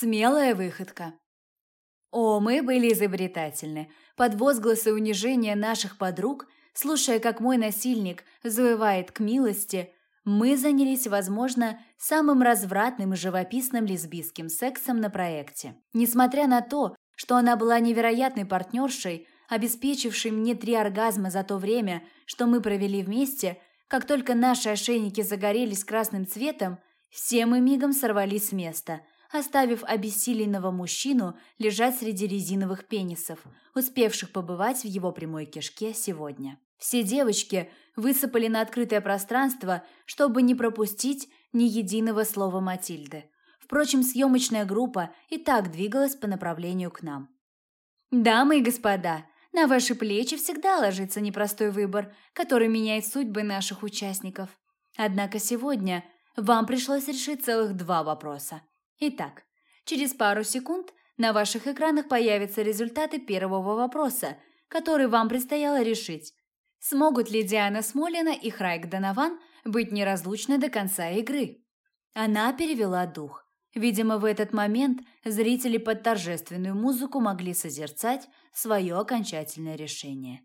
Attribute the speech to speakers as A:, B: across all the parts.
A: Смелая выходка. О, мы были изобретательны. Под возгласы унижения наших подруг, слушая, как мой насильник завывает к милости, мы занялись, возможно, самым развратным и живописным лесбийским сексом на проекте. Несмотря на то, что она была невероятной партнершей, обеспечившей мне три оргазма за то время, что мы провели вместе, как только наши ошейники загорелись красным цветом, все мы мигом сорвались с места, оставив обессиленного мужчину лежать среди резиновых пенисов, успевших побывать в его прямой кишке сегодня. Все девочки высыпали на открытое пространство, чтобы не пропустить ни единого слова Матильды. Впрочем, съемочная группа и так двигалась по направлению к нам. «Дамы и господа, на ваши плечи всегда ложится непростой выбор, который меняет судьбы наших участников. Однако сегодня вам пришлось решить целых два вопроса. Итак, через пару секунд на ваших экранах появятся результаты первого вопроса, который вам предстояло решить. Смогут ли Диана Смолина и Храйк Донован быть неразлучны до конца игры? Она перевела дух. Видимо, в этот момент зрители под торжественную музыку могли созерцать свое окончательное решение.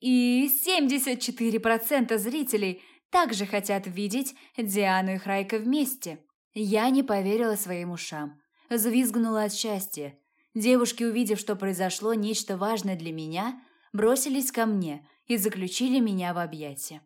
A: И 74% зрителей также хотят видеть Диану и Храйка вместе. Я не поверила своим ушам. Взвизгнула от счастья. Девушки, увидев, что произошло нечто важное для меня, бросились ко мне и заключили меня в объятия.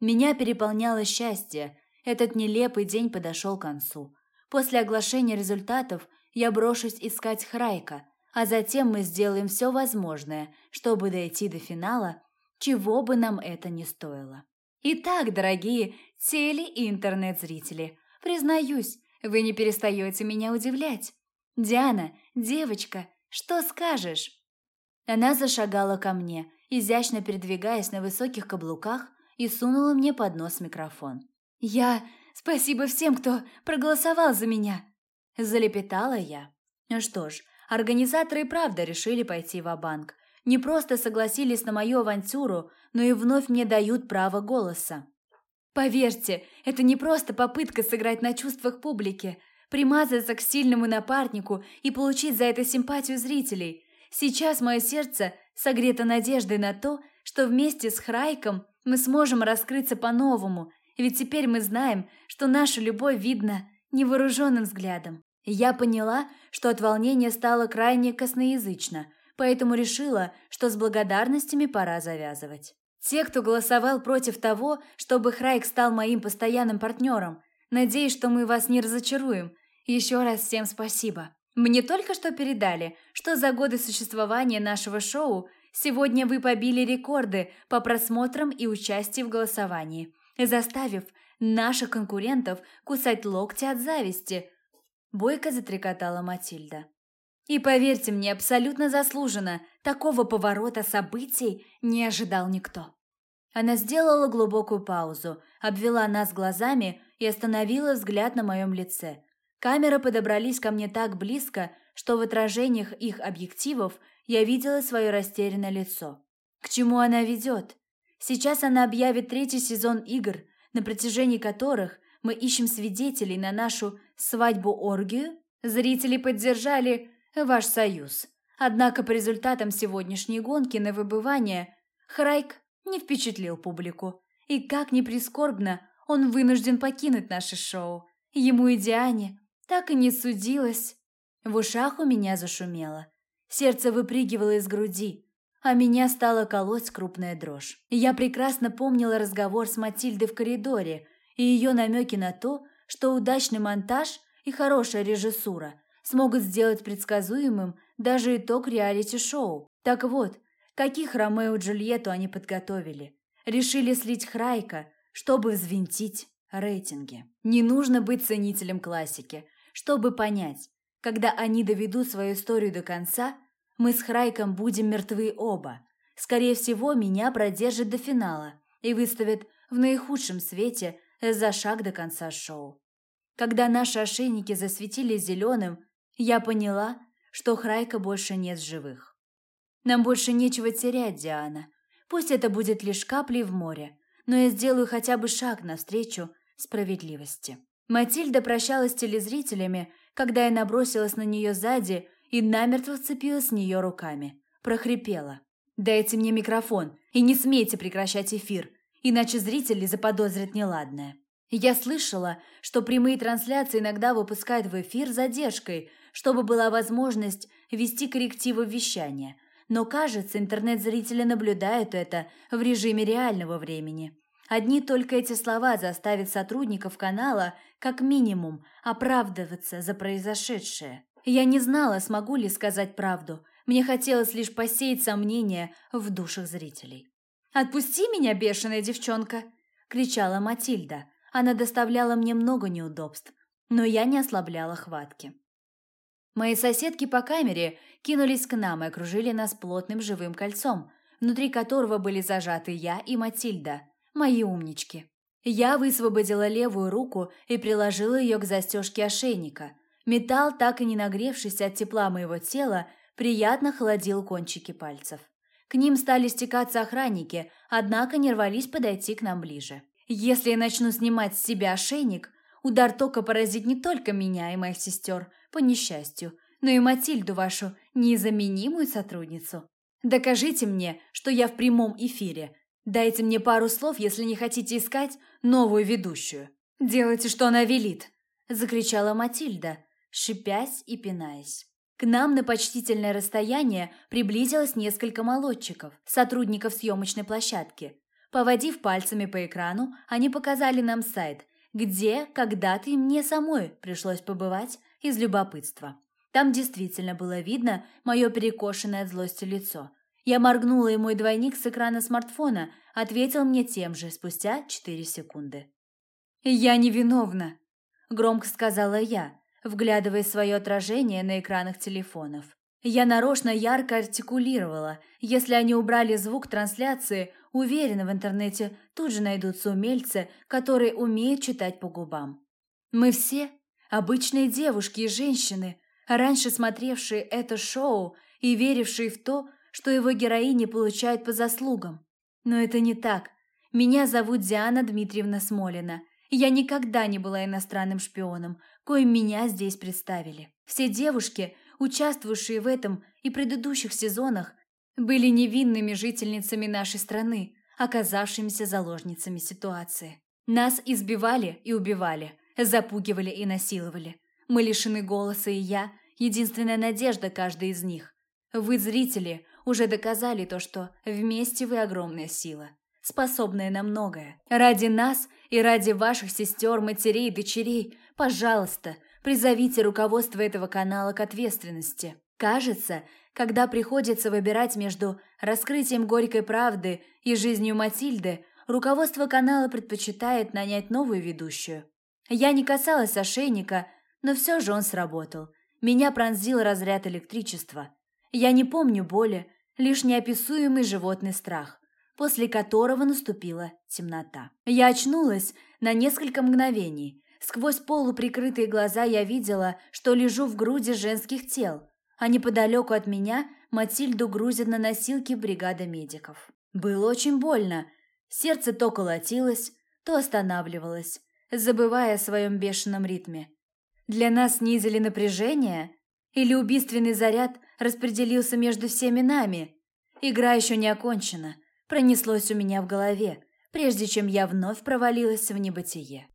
A: Меня переполняло счастье. Этот нелепый день подошел к концу. После оглашения результатов я брошусь искать Храйка, а затем мы сделаем все возможное, чтобы дойти до финала, чего бы нам это ни стоило. Итак, дорогие теле- и интернет-зрители, признаюсь, вы не перестаете меня удивлять. Диана, девочка, что скажешь? Она зашагала ко мне, изящно передвигаясь на высоких каблуках, и сунула мне под нос микрофон. Я Спасибо всем, кто проголосовал за меня!» Залепетала я. Ну что ж, организаторы и правда решили пойти в банк Не просто согласились на мою авантюру, но и вновь мне дают право голоса. Поверьте, это не просто попытка сыграть на чувствах публики, примазаться к сильному напарнику и получить за это симпатию зрителей. Сейчас мое сердце согрето надеждой на то, что вместе с Храйком мы сможем раскрыться по-новому – ведь теперь мы знаем, что наша любовь видна невооруженным взглядом. я поняла, что от волнения стало крайне косноязычно, поэтому решила, что с благодарностями пора завязывать. Те, кто голосовал против того, чтобы Храйк стал моим постоянным партнером, надеюсь, что мы вас не разочаруем. Еще раз всем спасибо. Мне только что передали, что за годы существования нашего шоу сегодня вы побили рекорды по просмотрам и участию в голосовании заставив наших конкурентов кусать локти от зависти. Бойко затрекотала Матильда. И поверьте мне, абсолютно заслуженно, такого поворота событий не ожидал никто. Она сделала глубокую паузу, обвела нас глазами и остановила взгляд на моем лице. Камеры подобрались ко мне так близко, что в отражениях их объективов я видела свое растерянное лицо. К чему она ведет? Сейчас она объявит третий сезон игр, на протяжении которых мы ищем свидетелей на нашу свадьбу-оргию. Зрители поддержали ваш союз. Однако по результатам сегодняшней гонки на выбывание Храйк не впечатлил публику. И как ни прискорбно, он вынужден покинуть наше шоу. Ему и Диане так и не судилось. В ушах у меня зашумело. Сердце выпрыгивало из груди а меня стала колоть крупная дрожь. Я прекрасно помнила разговор с Матильдой в коридоре и ее намеки на то, что удачный монтаж и хорошая режиссура смогут сделать предсказуемым даже итог реалити-шоу. Так вот, каких Ромео и Джульетту они подготовили? Решили слить Храйка, чтобы взвинтить рейтинги. Не нужно быть ценителем классики, чтобы понять, когда они доведут свою историю до конца – мы с Храйком будем мертвы оба. Скорее всего, меня продержат до финала и выставят в наихудшем свете за шаг до конца шоу. Когда наши ошейники засветились зеленым, я поняла, что Храйка больше нет живых. Нам больше нечего терять, Диана. Пусть это будет лишь каплей в море, но я сделаю хотя бы шаг навстречу справедливости. Матильда прощалась с телезрителями, когда я набросилась на нее сзади и намертво вцепилась в нее руками. Прохрипела. «Дайте мне микрофон и не смейте прекращать эфир, иначе зрители заподозрят неладное». Я слышала, что прямые трансляции иногда выпускают в эфир задержкой, чтобы была возможность вести коррективы вещания. Но, кажется, интернет-зрители наблюдают это в режиме реального времени. Одни только эти слова заставят сотрудников канала, как минимум, оправдываться за произошедшее. Я не знала, смогу ли сказать правду. Мне хотелось лишь посеять сомнения в душах зрителей. «Отпусти меня, бешеная девчонка!» – кричала Матильда. Она доставляла мне много неудобств, но я не ослабляла хватки. Мои соседки по камере кинулись к нам и окружили нас плотным живым кольцом, внутри которого были зажаты я и Матильда, мои умнички. Я высвободила левую руку и приложила ее к застежке ошейника. Металл, так и не нагревшись от тепла моего тела, приятно холодил кончики пальцев. К ним стали стекаться охранники, однако не рвались подойти к нам ближе. Если я начну снимать с себя ошейник, удар тока поразит не только меня и моих сестер, по несчастью, но и Матильду вашу, незаменимую сотрудницу. Докажите мне, что я в прямом эфире. Дайте мне пару слов, если не хотите искать новую ведущую. Делайте, что она велит, закричала Матильда, шипясь и пинаясь. К нам на почтительное расстояние приблизилось несколько молодчиков, сотрудников съемочной площадки. Поводив пальцами по экрану, они показали нам сайт, где когда-то и мне самой пришлось побывать из любопытства. Там действительно было видно мое перекошенное от злости лицо. Я моргнула, и мой двойник с экрана смартфона ответил мне тем же спустя четыре секунды. «Я невиновна», – громко сказала я, вглядывая свое отражение на экранах телефонов. Я нарочно ярко артикулировала. Если они убрали звук трансляции, уверена, в интернете тут же найдутся умельцы, которые умеют читать по губам. Мы все обычные девушки и женщины, раньше смотревшие это шоу и верившие в то, что его героини получают по заслугам. Но это не так. Меня зовут Диана Дмитриевна Смолина – я никогда не была иностранным шпионом, коим меня здесь представили. Все девушки, участвовавшие в этом и предыдущих сезонах, были невинными жительницами нашей страны, оказавшимися заложницами ситуации. Нас избивали и убивали, запугивали и насиловали. Мы лишены голоса, и я – единственная надежда каждой из них. Вы, зрители, уже доказали то, что вместе вы огромная сила способная на многое. Ради нас и ради ваших сестер, матерей дочерей, пожалуйста, призовите руководство этого канала к ответственности. Кажется, когда приходится выбирать между раскрытием горькой правды и жизнью Матильды, руководство канала предпочитает нанять новую ведущую. Я не касалась ошейника, но все же он сработал. Меня пронзил разряд электричества. Я не помню боли, лишь неописуемый животный страх после которого наступила темнота. Я очнулась на несколько мгновений. Сквозь полуприкрытые глаза я видела, что лежу в груди женских тел, а неподалеку от меня Матильду грузят на носилки бригада медиков. Было очень больно. Сердце то колотилось, то останавливалось, забывая о своем бешеном ритме. Для нас снизили напряжение? Или убийственный заряд распределился между всеми нами? Игра еще не окончена. Пронеслось у меня в голове, прежде чем я вновь провалилась в небытие.